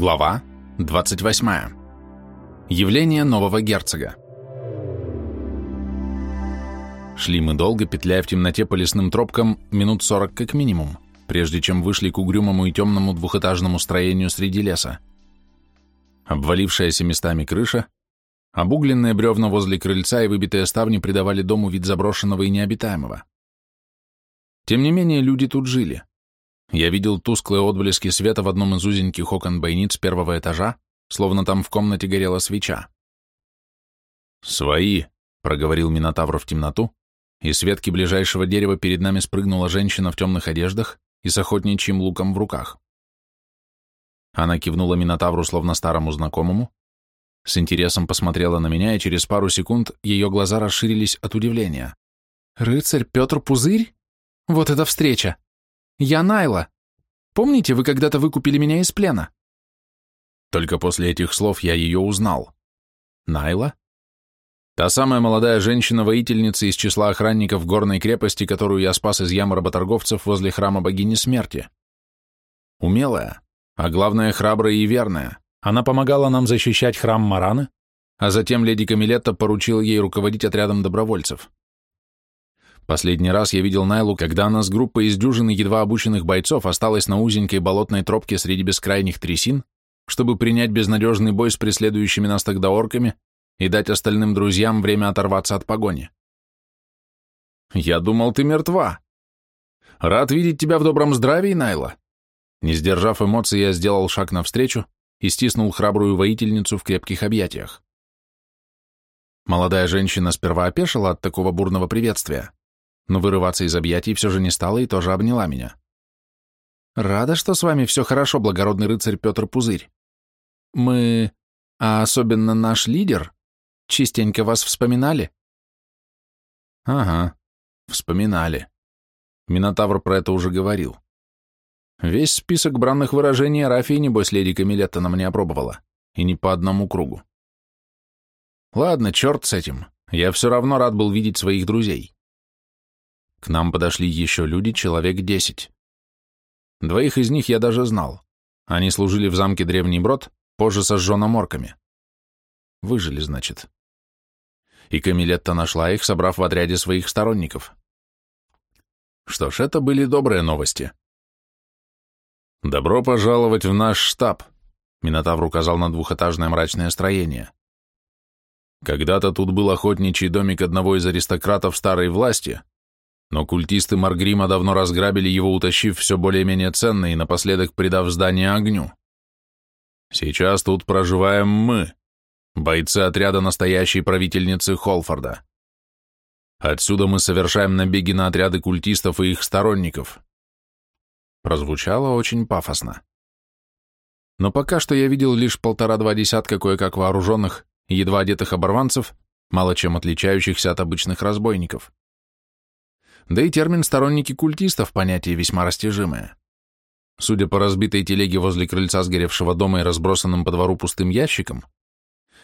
Глава 28. Явление нового герцога. Шли мы долго, петляя в темноте по лесным тропкам, минут сорок как минимум, прежде чем вышли к угрюмому и темному двухэтажному строению среди леса. Обвалившаяся местами крыша, обугленные бревна возле крыльца и выбитые ставни придавали дому вид заброшенного и необитаемого. Тем не менее, люди тут жили. Я видел тусклые отблески света в одном из узеньких окон бойниц первого этажа, словно там в комнате горела свеча. «Свои», — проговорил Минотавр в темноту, и с ветки ближайшего дерева перед нами спрыгнула женщина в темных одеждах и с охотничьим луком в руках. Она кивнула Минотавру словно старому знакомому, с интересом посмотрела на меня, и через пару секунд ее глаза расширились от удивления. «Рыцарь Петр Пузырь? Вот это встреча! Я Найла. Помните, вы когда-то выкупили меня из плена?» Только после этих слов я ее узнал. Найла? Та самая молодая женщина-воительница из числа охранников горной крепости, которую я спас из ямы работорговцев возле храма богини смерти. Умелая, а главное, храбрая и верная. Она помогала нам защищать храм Мараны, а затем леди Камилетта поручила ей руководить отрядом добровольцев. Последний раз я видел Найлу, когда она с группой из дюжины едва обученных бойцов осталась на узенькой болотной тропке среди бескрайних трясин, чтобы принять безнадежный бой с преследующими нас тогда орками и дать остальным друзьям время оторваться от погони. «Я думал, ты мертва. Рад видеть тебя в добром здравии, Найла». Не сдержав эмоций, я сделал шаг навстречу и стиснул храбрую воительницу в крепких объятиях. Молодая женщина сперва опешила от такого бурного приветствия, но вырываться из объятий все же не стала и тоже обняла меня. «Рада, что с вами все хорошо, благородный рыцарь Петр Пузырь. Мы, а особенно наш лидер, частенько вас вспоминали?» «Ага, вспоминали. Минотавр про это уже говорил. Весь список бранных выражений Рафии, небось, леди Камилетта на мне опробовала, и не по одному кругу. Ладно, черт с этим, я все равно рад был видеть своих друзей. К нам подошли еще люди, человек десять. Двоих из них я даже знал. Они служили в замке Древний Брод, позже сожженном орками. Выжили, значит. И Камилетта нашла их, собрав в отряде своих сторонников. Что ж, это были добрые новости. «Добро пожаловать в наш штаб», — Минотавр указал на двухэтажное мрачное строение. «Когда-то тут был охотничий домик одного из аристократов старой власти, но культисты Маргрима давно разграбили его, утащив все более-менее ценное и напоследок придав здание огню. Сейчас тут проживаем мы, бойцы отряда настоящей правительницы Холфорда. Отсюда мы совершаем набеги на отряды культистов и их сторонников. Прозвучало очень пафосно. Но пока что я видел лишь полтора-два десятка кое-как вооруженных, едва одетых оборванцев, мало чем отличающихся от обычных разбойников. Да и термин «сторонники культистов» понятие весьма растяжимое. Судя по разбитой телеге возле крыльца сгоревшего дома и разбросанным по двору пустым ящикам,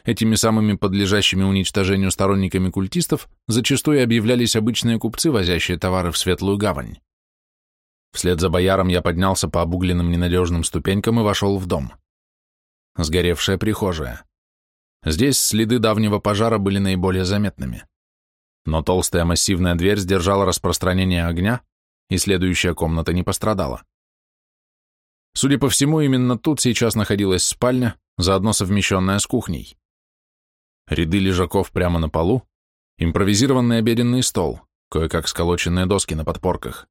этими самыми подлежащими уничтожению сторонниками культистов зачастую объявлялись обычные купцы, возящие товары в Светлую Гавань. Вслед за бояром я поднялся по обугленным ненадежным ступенькам и вошел в дом. Сгоревшая прихожая. Здесь следы давнего пожара были наиболее заметными но толстая массивная дверь сдержала распространение огня, и следующая комната не пострадала. Судя по всему, именно тут сейчас находилась спальня, заодно совмещенная с кухней. Ряды лежаков прямо на полу, импровизированный обеденный стол, кое-как сколоченные доски на подпорках.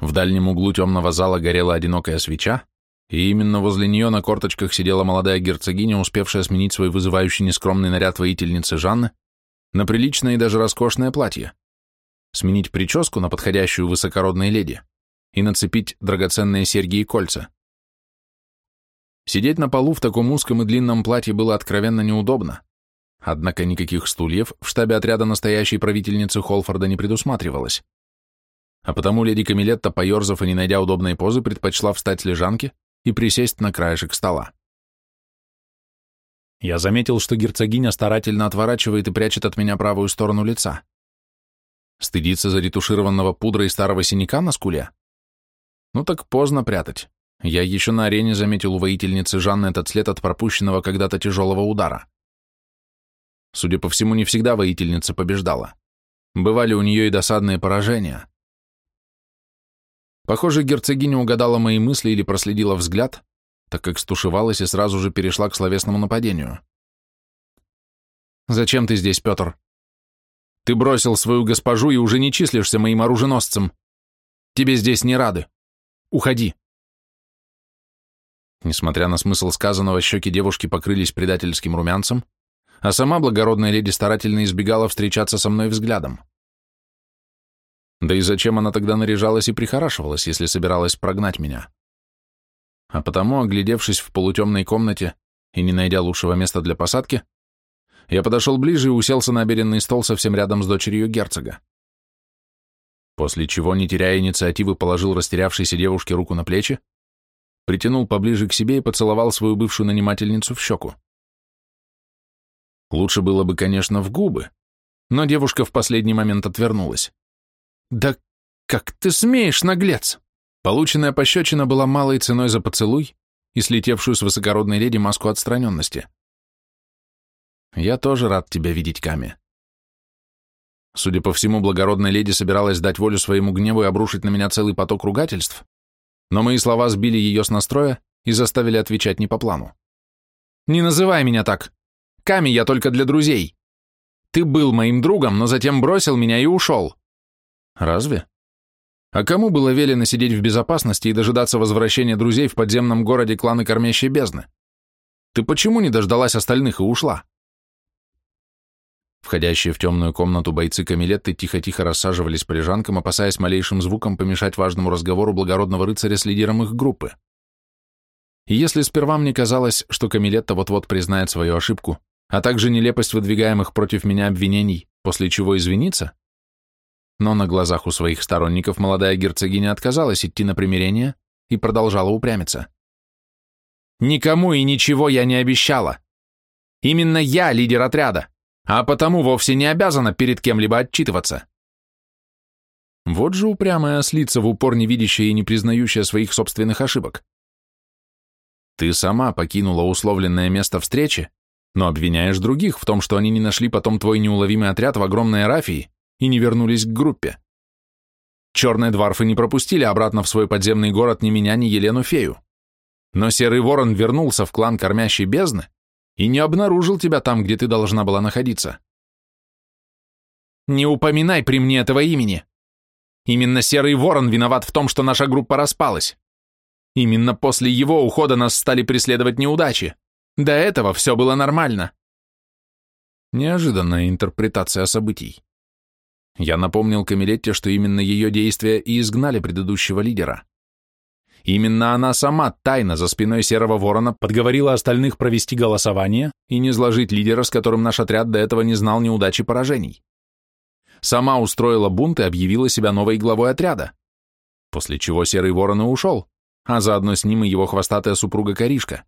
В дальнем углу темного зала горела одинокая свеча, и именно возле нее на корточках сидела молодая герцогиня, успевшая сменить свой вызывающий нескромный наряд воительницы Жанны на приличное и даже роскошное платье, сменить прическу на подходящую высокородной леди и нацепить драгоценные серьги и кольца. Сидеть на полу в таком узком и длинном платье было откровенно неудобно, однако никаких стульев в штабе отряда настоящей правительницы Холфорда не предусматривалось. А потому леди Камилетта, поерзав и не найдя удобной позы, предпочла встать с лежанки и присесть на краешек стола. Я заметил, что герцогиня старательно отворачивает и прячет от меня правую сторону лица. Стыдится заретушированного пудра и старого синяка на скуле? Ну так поздно прятать. Я еще на арене заметил у воительницы Жанны этот след от пропущенного когда-то тяжелого удара. Судя по всему, не всегда воительница побеждала. Бывали у нее и досадные поражения. Похоже, герцогиня угадала мои мысли или проследила взгляд, так как стушевалась и сразу же перешла к словесному нападению. «Зачем ты здесь, Петр? Ты бросил свою госпожу и уже не числишься моим оруженосцем. Тебе здесь не рады. Уходи!» Несмотря на смысл сказанного, щеки девушки покрылись предательским румянцем, а сама благородная леди старательно избегала встречаться со мной взглядом. Да и зачем она тогда наряжалась и прихорашивалась, если собиралась прогнать меня? А потому, оглядевшись в полутемной комнате и не найдя лучшего места для посадки, я подошел ближе и уселся на обеденный стол совсем рядом с дочерью герцога. После чего, не теряя инициативы, положил растерявшейся девушке руку на плечи, притянул поближе к себе и поцеловал свою бывшую нанимательницу в щеку. Лучше было бы, конечно, в губы, но девушка в последний момент отвернулась. «Да как ты смеешь, наглец!» Полученная пощечина была малой ценой за поцелуй и слетевшую с высокородной леди маску отстраненности. «Я тоже рад тебя видеть, Ками». Судя по всему, благородная леди собиралась дать волю своему гневу и обрушить на меня целый поток ругательств, но мои слова сбили ее с настроя и заставили отвечать не по плану. «Не называй меня так! Ками я только для друзей! Ты был моим другом, но затем бросил меня и ушел!» «Разве? А кому было велено сидеть в безопасности и дожидаться возвращения друзей в подземном городе кланы Кормящей Бездны? Ты почему не дождалась остальных и ушла?» Входящие в темную комнату бойцы Камилетты тихо-тихо рассаживались по лежанкам, опасаясь малейшим звуком помешать важному разговору благородного рыцаря с лидером их группы. И если сперва мне казалось, что Камилетта вот-вот признает свою ошибку, а также нелепость выдвигаемых против меня обвинений, после чего извинится, но на глазах у своих сторонников молодая герцогиня отказалась идти на примирение и продолжала упрямиться. «Никому и ничего я не обещала. Именно я лидер отряда а потому вовсе не обязана перед кем-либо отчитываться. Вот же упрямая ослица, в упор не видящая и не признающая своих собственных ошибок. Ты сама покинула условленное место встречи, но обвиняешь других в том, что они не нашли потом твой неуловимый отряд в огромной Арафии и не вернулись к группе. Черные дворфы не пропустили обратно в свой подземный город ни меня, ни Елену Фею. Но Серый Ворон вернулся в клан Кормящей Бездны и не обнаружил тебя там, где ты должна была находиться. Не упоминай при мне этого имени. Именно Серый Ворон виноват в том, что наша группа распалась. Именно после его ухода нас стали преследовать неудачи. До этого все было нормально. Неожиданная интерпретация событий. Я напомнил Камилетте, что именно ее действия и изгнали предыдущего лидера. Именно она сама тайно за спиной Серого Ворона подговорила остальных провести голосование и не сложить лидера, с которым наш отряд до этого не знал неудачи поражений. Сама устроила бунт и объявила себя новой главой отряда, после чего Серый Ворон и ушел, а заодно с ним и его хвостатая супруга Каришка.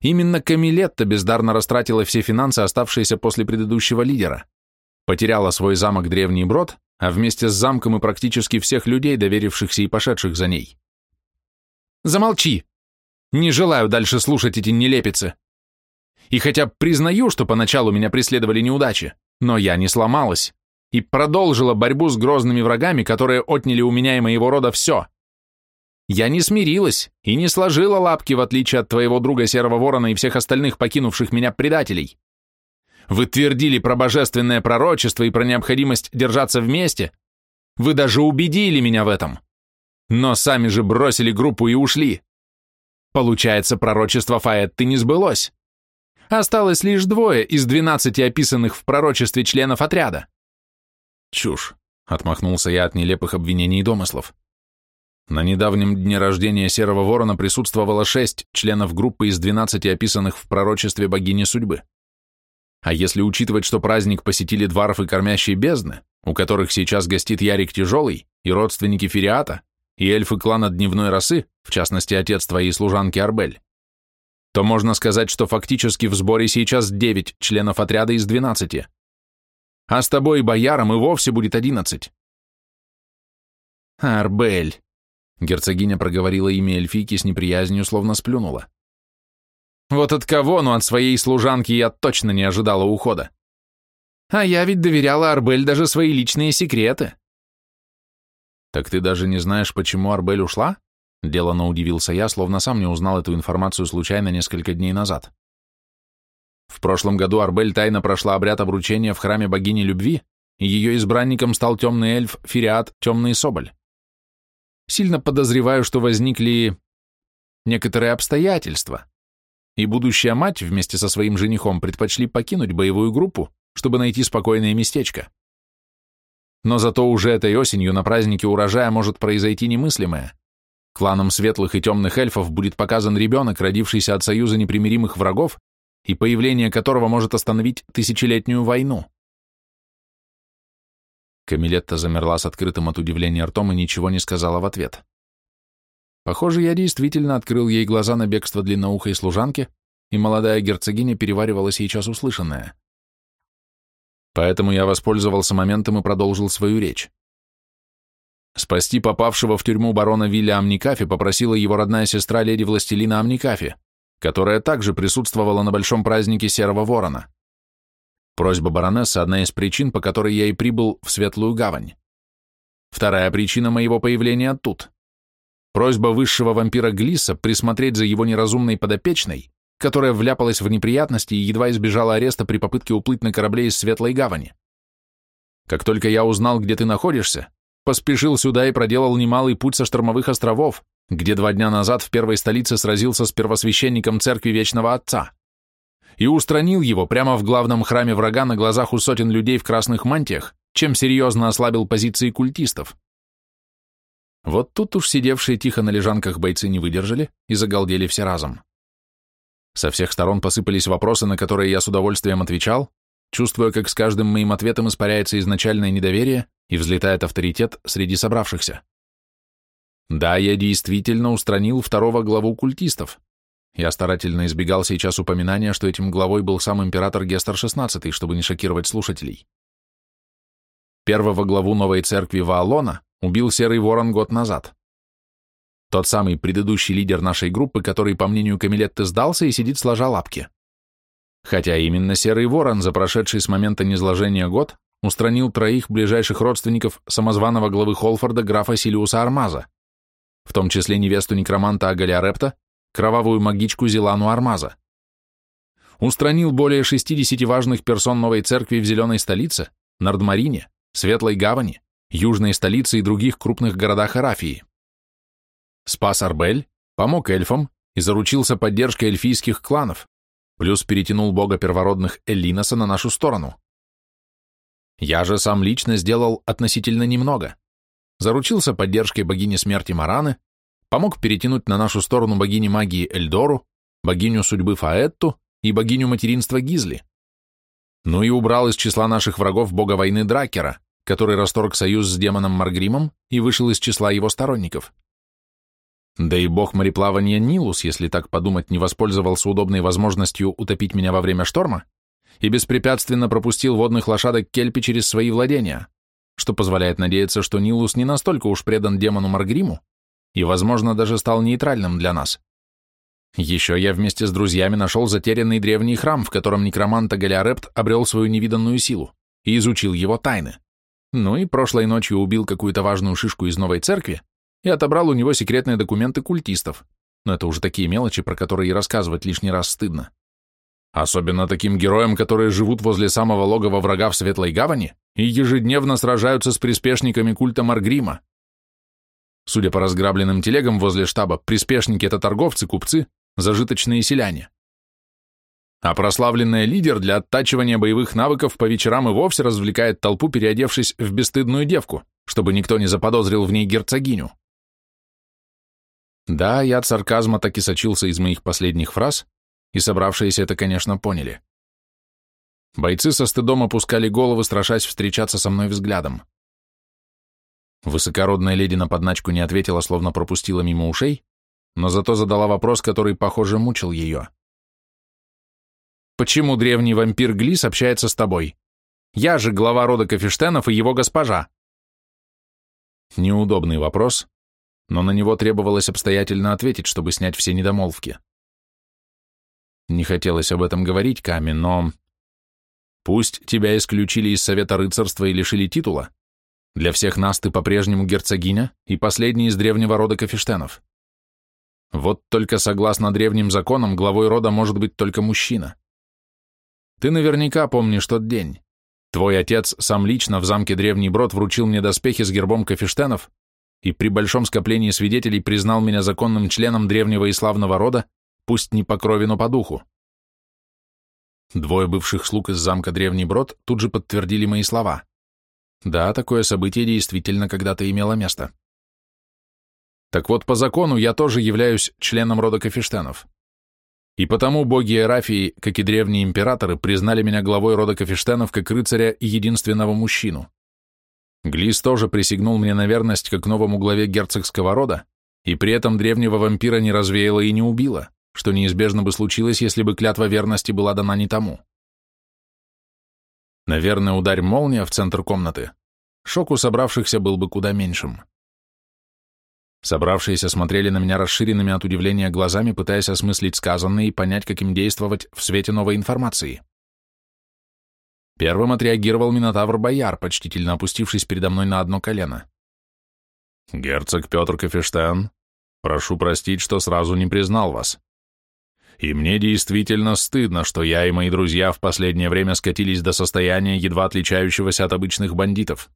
Именно Камилетта бездарно растратила все финансы, оставшиеся после предыдущего лидера, потеряла свой замок Древний Брод, а вместе с замком и практически всех людей, доверившихся и пошедших за ней. Замолчи! Не желаю дальше слушать эти нелепицы. И хотя признаю, что поначалу меня преследовали неудачи, но я не сломалась и продолжила борьбу с грозными врагами, которые отняли у меня и моего рода все. Я не смирилась и не сложила лапки, в отличие от твоего друга Серого Ворона и всех остальных покинувших меня предателей. Вы твердили про божественное пророчество и про необходимость держаться вместе. Вы даже убедили меня в этом но сами же бросили группу и ушли. Получается, пророчество Фаэтты не сбылось. Осталось лишь двое из двенадцати описанных в пророчестве членов отряда. Чушь, отмахнулся я от нелепых обвинений и домыслов. На недавнем дне рождения Серого Ворона присутствовало шесть членов группы из двенадцати описанных в пророчестве богини судьбы. А если учитывать, что праздник посетили дварф и кормящие бездны, у которых сейчас гостит Ярик Тяжелый и родственники Фериата, и эльфы клана Дневной Росы, в частности отец твоей служанки Арбель, то можно сказать, что фактически в сборе сейчас 9 членов отряда из 12. А с тобой, бояром, и вовсе будет 11. Арбель. Герцогиня проговорила имя эльфийки с неприязнью, словно сплюнула. Вот от кого, но от своей служанки я точно не ожидала ухода. А я ведь доверяла Арбель даже свои личные секреты. Так ты даже не знаешь, почему Арбель ушла? Делано удивился я, словно сам не узнал эту информацию случайно несколько дней назад. В прошлом году Арбель тайно прошла обряд обручения в храме богини любви, и ее избранником стал темный эльф Фириат Темный Соболь. Сильно подозреваю, что возникли некоторые обстоятельства, и будущая мать вместе со своим женихом предпочли покинуть боевую группу, чтобы найти спокойное местечко. Но зато уже этой осенью на празднике урожая может произойти немыслимое. Кланам светлых и темных эльфов будет показан ребенок, родившийся от союза непримиримых врагов, и появление которого может остановить тысячелетнюю войну. Камилетта замерла с открытым от удивления ртом и ничего не сказала в ответ. Похоже, я действительно открыл ей глаза на бегство длинноухой служанки, и молодая герцогиня переваривала сейчас услышанное. Поэтому я воспользовался моментом и продолжил свою речь. Спасти попавшего в тюрьму барона Вилля Амникафи попросила его родная сестра леди Властелина Амникафи, которая также присутствовала на большом празднике Серого Ворона. Просьба баронессы – одна из причин, по которой я и прибыл в Светлую Гавань. Вторая причина моего появления тут. Просьба высшего вампира Глиса присмотреть за его неразумной подопечной, которая вляпалась в неприятности и едва избежала ареста при попытке уплыть на корабле из Светлой Гавани. Как только я узнал, где ты находишься, поспешил сюда и проделал немалый путь со штормовых островов, где два дня назад в первой столице сразился с первосвященником церкви Вечного Отца, и устранил его прямо в главном храме врага на глазах у сотен людей в красных мантиях, чем серьезно ослабил позиции культистов. Вот тут уж сидевшие тихо на лежанках бойцы не выдержали и загалдели все разом. Со всех сторон посыпались вопросы, на которые я с удовольствием отвечал, чувствуя, как с каждым моим ответом испаряется изначальное недоверие и взлетает авторитет среди собравшихся. Да, я действительно устранил второго главу культистов. Я старательно избегал сейчас упоминания, что этим главой был сам император Гестер XVI, чтобы не шокировать слушателей. Первого главу новой церкви Ваалона убил Серый Ворон год назад. Тот самый предыдущий лидер нашей группы, который, по мнению Камилетты, сдался и сидит сложа лапки. Хотя именно Серый Ворон за прошедший с момента низложения год устранил троих ближайших родственников самозваного главы Холфорда графа Силиуса Армаза, в том числе невесту некроманта Агаля Репта, кровавую магичку Зелану Армаза. Устранил более 60 важных персон новой церкви в Зеленой столице, Нардмарине, Светлой Гавани, Южной столице и других крупных городах Арафии. Спас Арбель, помог эльфам и заручился поддержкой эльфийских кланов, плюс перетянул бога первородных Эллиноса на нашу сторону. Я же сам лично сделал относительно немного. Заручился поддержкой богини смерти Мараны, помог перетянуть на нашу сторону богини магии Эльдору, богиню судьбы Фаэтту и богиню материнства Гизли. Ну и убрал из числа наших врагов бога войны Дракера, который расторг союз с демоном Маргримом и вышел из числа его сторонников. Да и бог мореплавания Нилус, если так подумать, не воспользовался удобной возможностью утопить меня во время шторма и беспрепятственно пропустил водных лошадок Кельпи через свои владения, что позволяет надеяться, что Нилус не настолько уж предан демону Маргриму и, возможно, даже стал нейтральным для нас. Еще я вместе с друзьями нашел затерянный древний храм, в котором некромант Агалиарепт обрел свою невиданную силу и изучил его тайны. Ну и прошлой ночью убил какую-то важную шишку из новой церкви, и отобрал у него секретные документы культистов, но это уже такие мелочи, про которые и рассказывать лишний раз стыдно. Особенно таким героям, которые живут возле самого логова врага в Светлой Гавани и ежедневно сражаются с приспешниками культа Маргрима. Судя по разграбленным телегам возле штаба, приспешники — это торговцы, купцы, зажиточные селяне. А прославленный лидер для оттачивания боевых навыков по вечерам и вовсе развлекает толпу, переодевшись в бесстыдную девку, чтобы никто не заподозрил в ней герцогиню. Да, яд сарказма так и сочился из моих последних фраз, и собравшиеся это, конечно, поняли. Бойцы со стыдом опускали головы, страшась встречаться со мной взглядом. Высокородная леди на подначку не ответила, словно пропустила мимо ушей, но зато задала вопрос, который, похоже, мучил ее. «Почему древний вампир Глис общается с тобой? Я же глава рода Кафештенов и его госпожа». Неудобный вопрос, но на него требовалось обстоятельно ответить, чтобы снять все недомолвки. Не хотелось об этом говорить, Ками, но... Пусть тебя исключили из Совета рыцарства и лишили титула, для всех нас ты по-прежнему герцогиня и последний из древнего рода Кафештенов. Вот только согласно древним законам главой рода может быть только мужчина. Ты наверняка помнишь тот день. Твой отец сам лично в замке Древний Брод вручил мне доспехи с гербом Кафештенов и при большом скоплении свидетелей признал меня законным членом древнего и славного рода, пусть не по крови, но по духу. Двое бывших слуг из замка Древний Брод тут же подтвердили мои слова. Да, такое событие действительно когда-то имело место. Так вот, по закону я тоже являюсь членом рода Кафештенов. И потому боги Эрафии, как и древние императоры, признали меня главой рода Кафештенов как рыцаря и единственного мужчину. Глис тоже присягнул мне на верность как новому главе герцогского рода, и при этом древнего вампира не развеяла и не убила, что неизбежно бы случилось, если бы клятва верности была дана не тому. Наверное, ударь молния в центр комнаты, шок у собравшихся был бы куда меньшим. Собравшиеся смотрели на меня расширенными от удивления глазами, пытаясь осмыслить сказанное и понять, как им действовать в свете новой информации. Первым отреагировал Минотавр Бояр, почтительно опустившись передо мной на одно колено. «Герцог Петр Кафештен, прошу простить, что сразу не признал вас. И мне действительно стыдно, что я и мои друзья в последнее время скатились до состояния, едва отличающегося от обычных бандитов.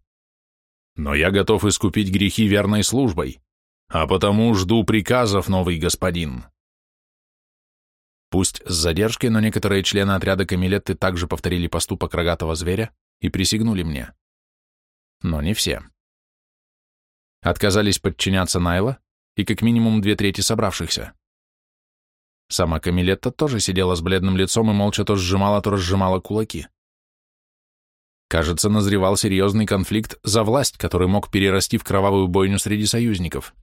Но я готов искупить грехи верной службой, а потому жду приказов, новый господин. Пусть с задержкой, но некоторые члены отряда Камилетты также повторили поступок рогатого зверя и присягнули мне. Но не все. Отказались подчиняться Найла и как минимум две трети собравшихся. Сама Камилетта тоже сидела с бледным лицом и молча то сжимала, то разжимала кулаки. Кажется, назревал серьезный конфликт за власть, который мог перерасти в кровавую бойню среди союзников.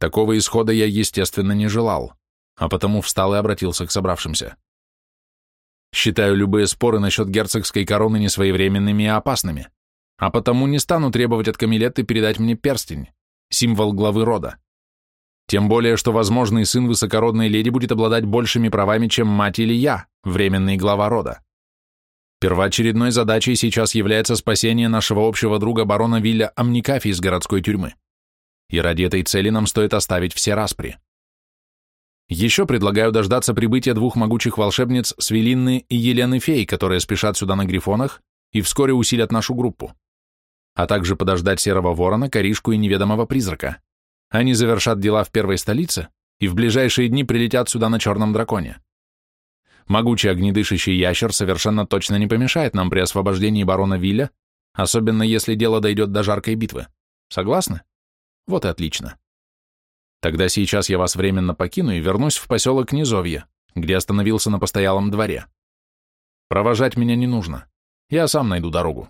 Такого исхода я, естественно, не желал, а потому встал и обратился к собравшимся. Считаю любые споры насчет герцогской короны несвоевременными и опасными, а потому не стану требовать от Камилетты передать мне перстень, символ главы рода. Тем более, что возможный сын высокородной леди будет обладать большими правами, чем мать или я, временный глава рода. Первоочередной задачей сейчас является спасение нашего общего друга барона Вилля Амникафи из городской тюрьмы. И ради этой цели нам стоит оставить все распри. Еще предлагаю дождаться прибытия двух могучих волшебниц Свелинны и Елены Фей, которые спешат сюда на грифонах и вскоре усилят нашу группу. А также подождать Серого Ворона, Коришку и Неведомого Призрака. Они завершат дела в первой столице и в ближайшие дни прилетят сюда на черном драконе. Могучий огнедышащий ящер совершенно точно не помешает нам при освобождении барона Вилля, особенно если дело дойдет до жаркой битвы. Согласны? Вот и отлично. Тогда сейчас я вас временно покину и вернусь в поселок Низовье, где остановился на постоялом дворе. Провожать меня не нужно. Я сам найду дорогу.